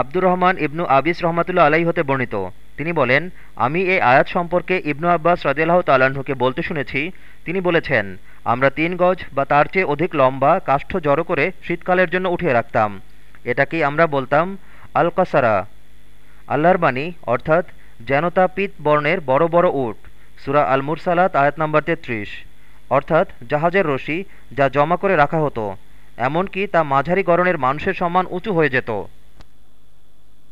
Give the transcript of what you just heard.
আব্দুর রহমান ইবনু আবিস রহমাতুল্লা আলাই হতে বর্ণিত। তিনি বলেন, আমি এই আয়াত সম্পর্কে ইবনু আব্বাস রাজিয়াল্লাহ তাল্লাহ্নকে বলতে শুনেছি। তিনি বলেছেন, আমরা তিন গজ বা তার চেয়ে অধিক লম্বা কাষ্ঠ জড়ো করে শীতকালের জন্য উঠিয়ে রাখতাম। এটাকেই আমরা বলতাম আল কাসারা আল্লাহর বাণী, অর্থাৎ যেন তা পিত বর্ণের বড় বড় উট। সুরা আল মুরসালাত আয়াত নম্বর তেত্রিশ। অর্থাৎ জাহাজের রশি যা জমা করে রাখা হতো, এমনকি তা মাঝারি গরনের মানুষের সম্মান উঁচু হয়ে যেত।